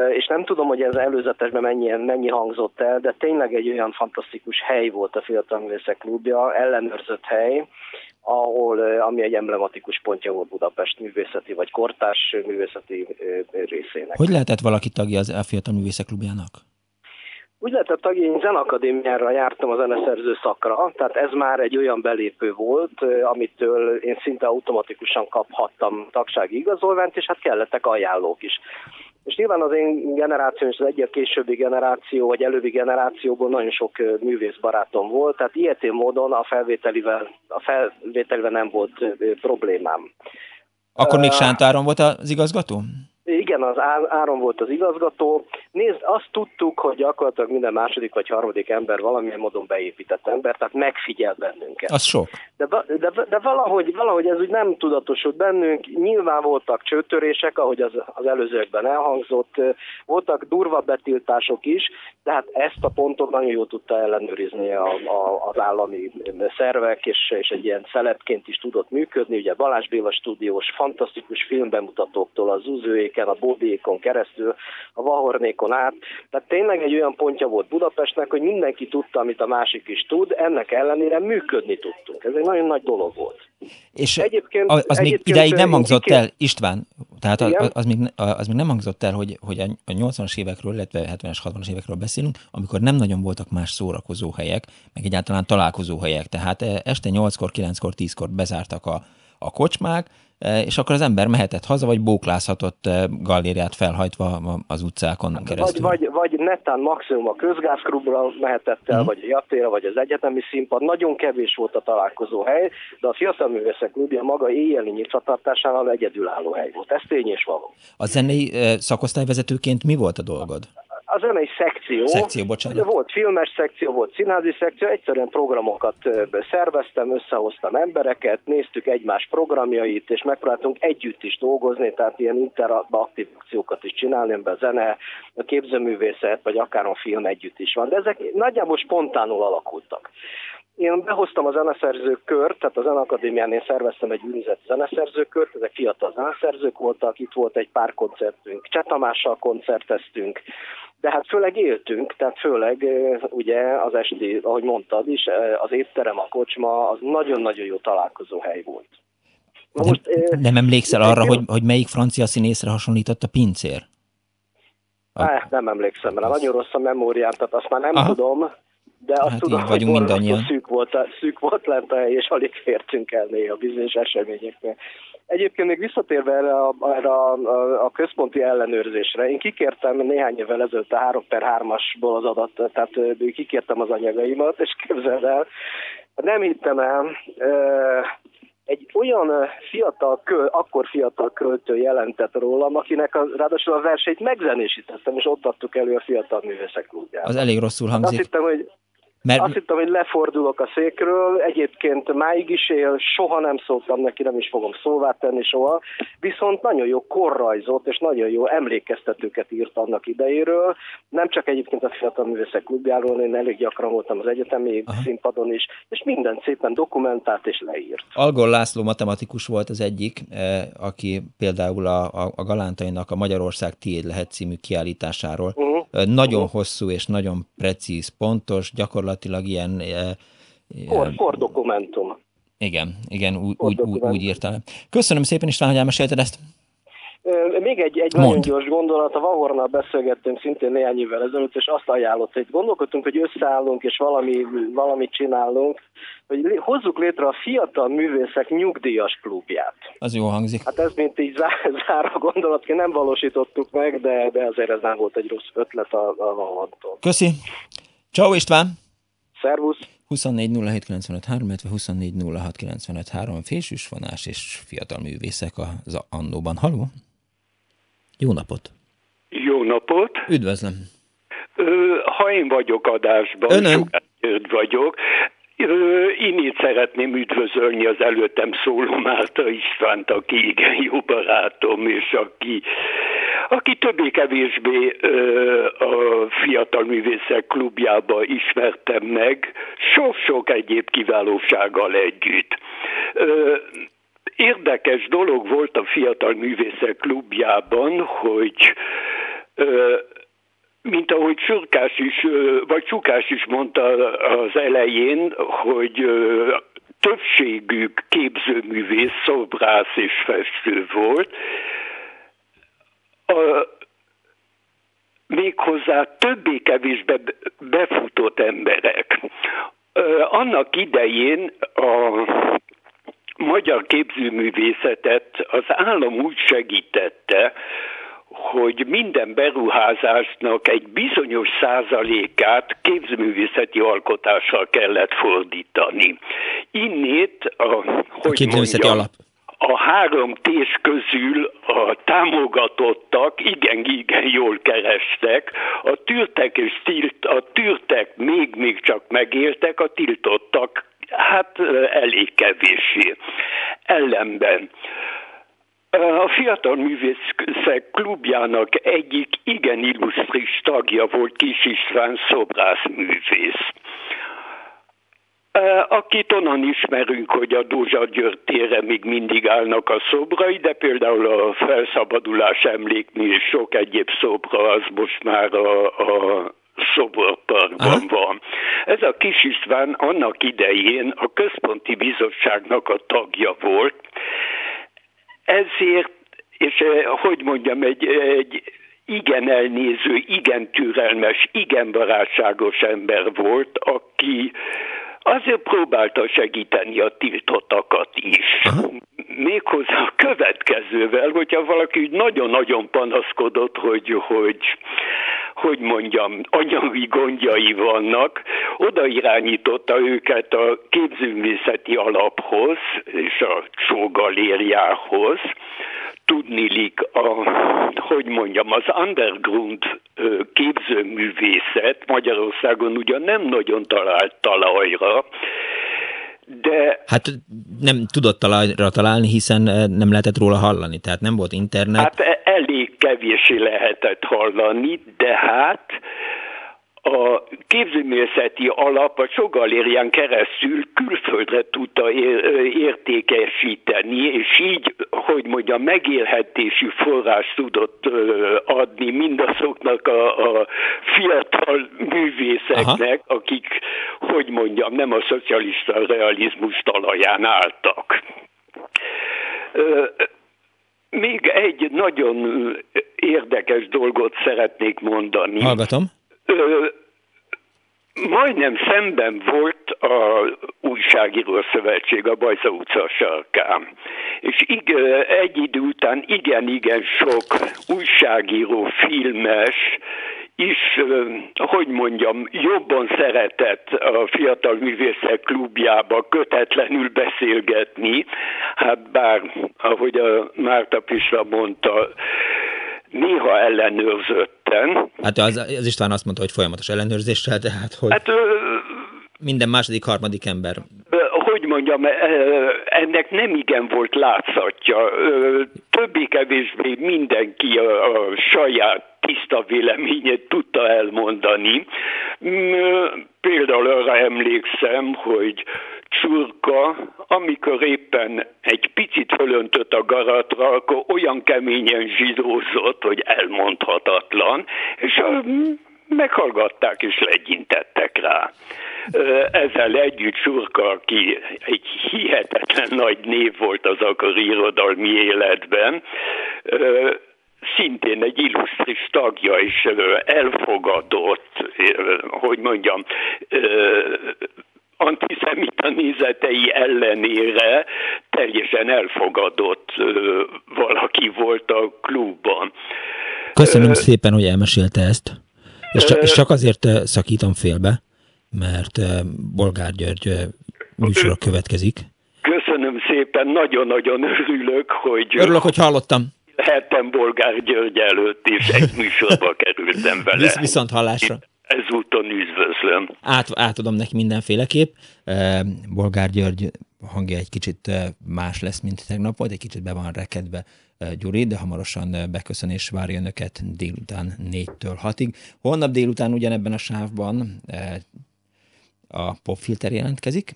és nem tudom, hogy ez előzetesben mennyi, mennyi hangzott el, de tényleg egy olyan fantasztikus hely volt a Fiatal Művészek Klubja, ellenőrzött hely, ahol, ami egy emblematikus pontja volt Budapest művészeti vagy kortárs művészeti részének. Hogy lehetett valaki tagja az Elfiatal Művészek Klubjának? Úgy lehetett tagja, én zenakadémiára jártam a zeneszerző szakra, tehát ez már egy olyan belépő volt, amitől én szinte automatikusan kaphattam tagsági igazolványt, és hát kellettek ajánlók is. És nyilván az én generáció és az egyik későbbi generáció, vagy előbbi generációból nagyon sok művész barátom volt, tehát ilyetén módon a felvételivel, a felvételivel nem volt problémám. Akkor még Sántáron volt az igazgató? Igen, az Áron volt az igazgató. Nézd, azt tudtuk, hogy gyakorlatilag minden második vagy harmadik ember valamilyen módon beépített ember, tehát megfigyel bennünket. Az sok. De, de, de valahogy, valahogy ez úgy nem tudatosult bennünk. Nyilván voltak csőtörések, ahogy az, az előzőkben elhangzott, voltak durva betiltások is, tehát ezt a pontot nagyon jól tudta ellenőrizni a, a, az állami szervek, és, és egy ilyen szelepként is tudott működni. Ugye Balázs Béla stúdiós, fantasztikus filmbemutatóktól az Zuzőéken, a Bódiékon keresztül, a Vahornékon át. Tehát tényleg egy olyan pontja volt Budapestnek, hogy mindenki tudta, amit a másik is tud, ennek ellenére működni tudtunk. Ez egy nagyon nagy dolog volt. És egyébként, az, az még ideig nem hangzott el, István, tehát az, az, még, az még nem hangzott el, hogy, hogy a 80-as évekről, illetve 70-es, 60-as évekről beszélünk, amikor nem nagyon voltak más szórakozó helyek, meg egyáltalán találkozó helyek. Tehát eh, este 8-kor, 9-kor, 10-kor bezártak a, a kocsmák, Eh, és akkor az ember mehetett haza, vagy bóklázhatott eh, galériát felhajtva az utcákon hát, keresztül. Vagy, vagy, vagy netán maximum a közgázklubra mehetett el, uh-huh. vagy a jatéra, vagy az egyetemi színpad. Nagyon kevés volt a találkozó hely, de a Fiatal Művészek Klubja maga éjjeli nyitvatartásánál egyedülálló hely volt. Ez tény és való. A zenei eh, szakosztályvezetőként mi volt a dolgod? A zenei szekció, szekció bocsánat. volt filmes szekció, volt színházi szekció, egyszerűen programokat szerveztem, összehoztam embereket, néztük egymás programjait, és megpróbáltunk együtt is dolgozni, tehát ilyen interaktív akciókat is csinálni, amiben a zene, a képzőművészet, vagy akár a film együtt is van. De ezek nagyjából spontánul alakultak. Én behoztam a zeneszerzők kört, tehát a Zenakadémián én szerveztem egy úgynevezett zeneszerzőkört, ezek fiatal zeneszerzők voltak, itt volt egy pár koncertünk, Csetamással koncerteztünk, de hát főleg éltünk, tehát főleg ugye az esti, ahogy mondtad is, az étterem, a kocsma, az nagyon-nagyon jó találkozó hely volt. Na most, nem, nem emlékszel arra, én... hogy, hogy melyik francia színészre hasonlított a pincér? Ah, nem emlékszem, mert nagyon rossz a memóriám, tehát azt már nem Aha. tudom, de azt hát tudom, hogy vagyunk mindannyian. Szűk volt, szűk volt lent a hely, és alig fértünk el néha bizonyos eseményeknél. Egyébként még visszatérve erre a, erre a, a, a központi ellenőrzésre, én kikértem néhány évvel ezelőtt a 3 per 3-asból az adat, tehát kikértem az anyagaimat, és képzeld el, nem hittem el, egy olyan fiatal, köl, akkor fiatal költő jelentett rólam, akinek a, ráadásul a verseit megzenésítettem, és ott adtuk elő a Fiatal Művészek Klubjában. Az elég rosszul hangzik. Azt hittem, hogy mert... Azt hittem, hogy lefordulok a székről, egyébként máig is él, soha nem szóltam neki, nem is fogom szóvá tenni soha, viszont nagyon jó korrajzot és nagyon jó emlékeztetőket írt annak idejéről, nem csak egyébként a Fiatal Művészek Klubjáról, én elég gyakran voltam az egyetemi Aha. színpadon is, és minden szépen dokumentált és leírt. Algor László matematikus volt az egyik, eh, aki például a, a, a Galántainak a Magyarország tiéd lehet című kiállításáról uh-huh. nagyon uh-huh. hosszú és nagyon precíz, pontos, gyakorlatilag gyakorlatilag ilyen... Kor, kor dokumentum. Igen, igen, úgy, úgy, úgy, úgy írta. Köszönöm szépen István, hogy elmesélted ezt. Még egy, egy nagyon gyors gondolat, a Vahornal beszélgettünk szintén néhány évvel ezelőtt, és azt ajánlott, hogy gondolkodtunk, hogy összeállunk és valami, valamit csinálunk, hogy hozzuk létre a fiatal művészek nyugdíjas klubját. Az jó hangzik. Hát ez mint így zár, zár a gondolat, nem valósítottuk meg, de, de azért ez nem volt egy rossz ötlet a, a Vahortól. Köszi. Ciao István! Szervusz! 24 illetve 24 fésűs vonás és fiatal művészek az Annóban. Haló? Jó napot! Jó napot! Üdvözlöm! Ha én vagyok adásban, Önön? vagyok, én így szeretném üdvözölni az előttem szóló Márta Istvánt, aki igen jó barátom, és aki, aki többé-kevésbé a Fiatal Művészek Klubjába ismertem meg, sok-sok egyéb kiválósággal együtt. Érdekes dolog volt a Fiatal Művészek Klubjában, hogy mint ahogy Surkás is, vagy Csukás is mondta az elején, hogy többségük képzőművész, szobrász és festő volt. A, méghozzá többé-kevésbé befutott emberek. Annak idején a magyar képzőművészetet az állam úgy segítette, hogy minden beruházásnak egy bizonyos százalékát képzőművészeti alkotással kellett fordítani. Innét a, hogy a képzőművészeti mondjam, alap a három tés közül a támogatottak igen-igen jól kerestek, a tűrtek és tilt, a tűrtek még-még csak megéltek, a tiltottak hát elég kevéssé. Ellenben a Fiatal Művészek Klubjának egyik igen illusztris tagja volt Kis István szobrászművész akit onnan ismerünk, hogy a Dózsa György tére még mindig állnak a szobrai, de például a felszabadulás emlékmű és sok egyéb szobra az most már a, a szoborparkban van. Ez a kis István annak idején a központi bizottságnak a tagja volt, ezért, és hogy mondjam, egy, egy igen elnéző, igen türelmes, igen barátságos ember volt, aki azért próbálta segíteni a tiltottakat is. Aha. Méghozzá a következővel, hogyha valaki nagyon-nagyon panaszkodott, hogy, hogy hogy mondjam, anyagi gondjai vannak, oda irányította őket a képzőművészeti alaphoz és a sógalériához, tudnilik a, hogy mondjam, az underground képzőművészet Magyarországon ugyan nem nagyon talált talajra, de... Hát nem tudott talajra találni, hiszen nem lehetett róla hallani, tehát nem volt internet. Hát e- elég kevésé lehetett hallani, de hát a képzőművészeti alap a Sogalérián keresztül külföldre tudta értékesíteni, és így, hogy mondja, megélhetési forrás tudott adni mindazoknak a, a fiatal művészeknek, Aha. akik, hogy mondjam, nem a szocialista realizmus talaján álltak. Még egy nagyon érdekes dolgot szeretnék mondani. Hallgatom majdnem szemben volt a újságíró szövetség a Bajza utca sarkán. És ig, egy idő után igen-igen sok újságíró, filmes, is, hogy mondjam, jobban szeretett a Fiatal Művészek Klubjába kötetlenül beszélgetni, hát bár, ahogy a Márta Pisra mondta, néha ellenőrzötten. Hát az, az István azt mondta, hogy folyamatos ellenőrzéssel, tehát hogy hát, minden második, harmadik ember. Hogy mondjam, ennek nem igen volt látszatja. Többé-kevésbé mindenki a, saját tiszta véleményét tudta elmondani. Például arra emlékszem, hogy csurka, amikor éppen egy picit fölöntött a garatra, akkor olyan keményen zsidózott, hogy elmondhatatlan, és meghallgatták és legyintettek rá. Ezzel együtt Surka, aki egy hihetetlen nagy név volt az akkor irodalmi életben, szintén egy illusztris tagja és elfogadott, hogy mondjam, antiszemita nézetei ellenére teljesen elfogadott valaki volt a klubban. Köszönöm szépen, hogy elmesélte ezt. És csak, és csak azért szakítom félbe, mert Bolgár György műsora következik. Köszönöm szépen, nagyon-nagyon örülök, hogy... Örülök, hogy hallottam. Lehetem Bolgár György előtt is, egy műsorba kerültem vele. Visz, viszont hallásra ezúton üdvözlöm. Át, átadom neki mindenféleképp. Bolgár György hangja egy kicsit más lesz, mint tegnap volt, egy kicsit be van rekedve Gyuri, de hamarosan beköszönés várja önöket délután 4-től 6-ig. Holnap délután ugyanebben a sávban a Popfilter jelentkezik,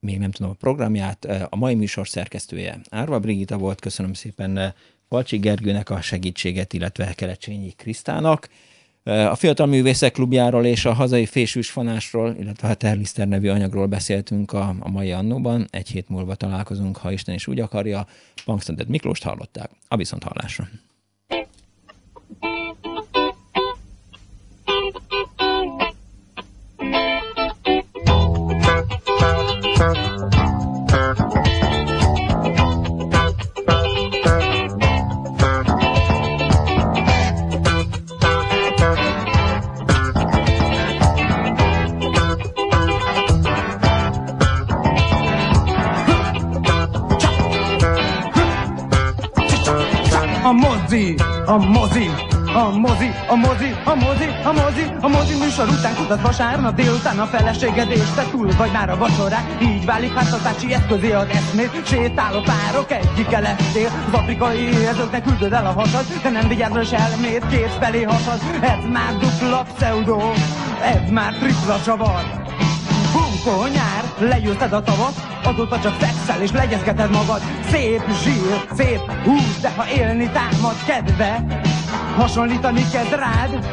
még nem tudom a programját. A mai műsor szerkesztője Árva Brigita volt, köszönöm szépen Falcsi Gergőnek a segítséget, illetve Kelecsényi Krisztának. A Fiatal Művészek Klubjáról és a hazai fésűs fanásról, illetve a Terliszter nevű anyagról beszéltünk a, a mai annóban. Egy hét múlva találkozunk, ha Isten is úgy akarja. Punksnodded Miklóst hallották. A viszont hallásra. Mozi, a mozi, a mozi, a mozi, a mozi, a mozi, a mozi műsor után kutat vasárnap délután a feleséged és te túl vagy már a vacsorák Így válik háztartási eszközé az eszmét Sétáló párok egyike lettél Az afrikai ezőknek küldöd el a hasad De nem vigyázol elmét, két felé hasad. Ez már dupla pseudo, ez már tripla csavar. Bunkó nyár, legyőzted a tavat, azóta csak fexel és legyezgeted magad. Szép zsír, szép húz, de ha élni támad kedve, hasonlítani kezd rád,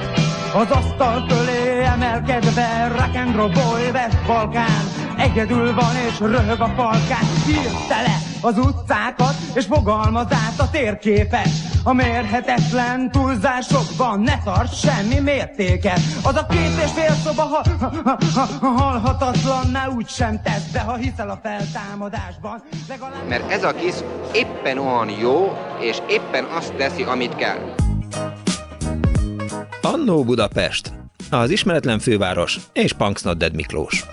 az asztal fölé emelkedve, rock and roll boy, West Balkán, egyedül van és röhög a falkán, írte le az utcákat, és fogalmaz a térképet. A mérhetetlen túlzásokban ne tart semmi mértéket. Az a két és fél szoba ha, ha, ha, ha, halhatatlanná úgy sem tesz, de ha hiszel a feltámadásban, legalább... Mert ez a kis éppen olyan jó, és éppen azt teszi, amit kell. Annó Budapest, az ismeretlen főváros és Punksnodded Miklós.